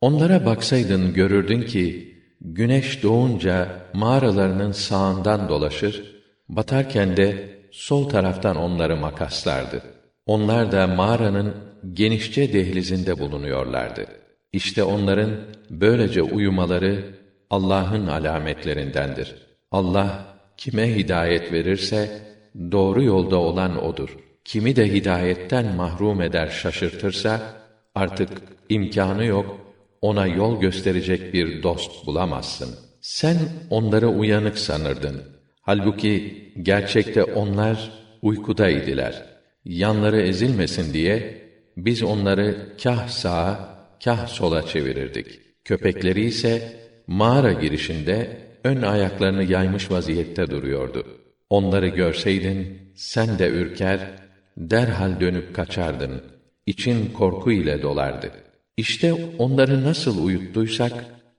Onlara baksaydın görürdün ki güneş doğunca mağaralarının sağından dolaşır, batarken de sol taraftan onları makaslardı. Onlar da mağaranın genişçe dehlizinde bulunuyorlardı. İşte onların böylece uyumaları Allah'ın alametlerindendir. Allah kime hidayet verirse doğru yolda olan odur. Kimi de hidayetten mahrum eder şaşırtırsa artık imkanı yok ona yol gösterecek bir dost bulamazsın. Sen onları uyanık sanırdın. Halbuki gerçekte onlar uykuda idiler. Yanları ezilmesin diye biz onları kah sağa, kah sola çevirirdik. Köpekleri ise mağara girişinde ön ayaklarını yaymış vaziyette duruyordu. Onları görseydin sen de ürker, derhal dönüp kaçardın. İçin korku ile dolardı. İşte onları nasıl uyuttuysak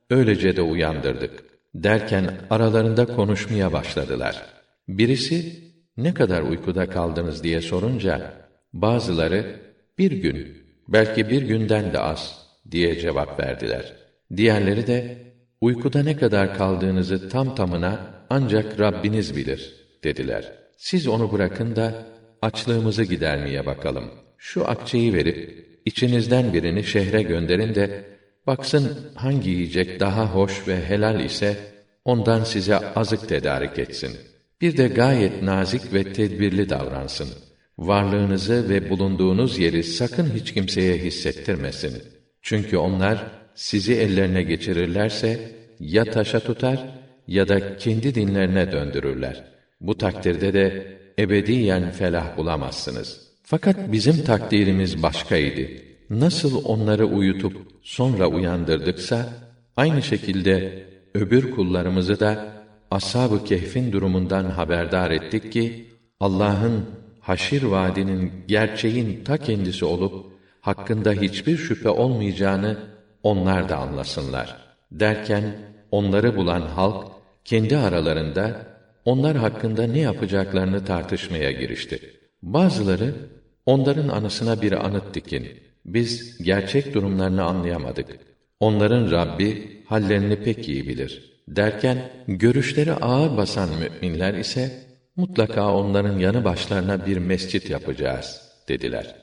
öylece de uyandırdık. Derken aralarında konuşmaya başladılar. Birisi ne kadar uykuda kaldınız diye sorunca bazıları bir gün belki bir günden de az diye cevap verdiler. Diğerleri de uykuda ne kadar kaldığınızı tam tamına ancak Rabbiniz bilir dediler. Siz onu bırakın da açlığımızı gidermeye bakalım. Şu akçeyi verip içinizden birini şehre gönderin de baksın hangi yiyecek daha hoş ve helal ise ondan size azık tedarik etsin. Bir de gayet nazik ve tedbirli davransın. Varlığınızı ve bulunduğunuz yeri sakın hiç kimseye hissettirmesin. Çünkü onlar sizi ellerine geçirirlerse ya taşa tutar ya da kendi dinlerine döndürürler. Bu takdirde de ebediyen felah bulamazsınız. Fakat bizim takdirimiz başkaydı. Nasıl onları uyutup sonra uyandırdıksa aynı şekilde öbür kullarımızı da ashab-ı kehfin durumundan haberdar ettik ki Allah'ın haşir vaadinin gerçeğin ta kendisi olup hakkında hiçbir şüphe olmayacağını onlar da anlasınlar. Derken onları bulan halk kendi aralarında onlar hakkında ne yapacaklarını tartışmaya girişti. Bazıları onların anısına bir anıt dikin. Biz gerçek durumlarını anlayamadık. Onların Rabbi hallerini pek iyi bilir. Derken görüşleri ağır basan müminler ise mutlaka onların yanı başlarına bir mescit yapacağız dediler.